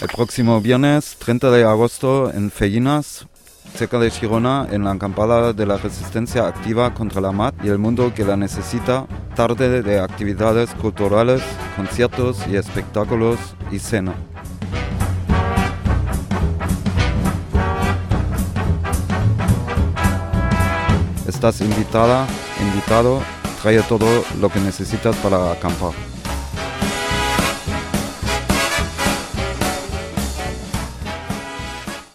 El próximo viernes 30 de agosto en Fellinas, cerca de Girona, en la acampada de la resistencia activa contra la MAT y el mundo que la necesita, tarde de actividades culturales, conciertos y espectáculos y cena. Estás invitada, invitado, trae todo lo que necesitas para acampar.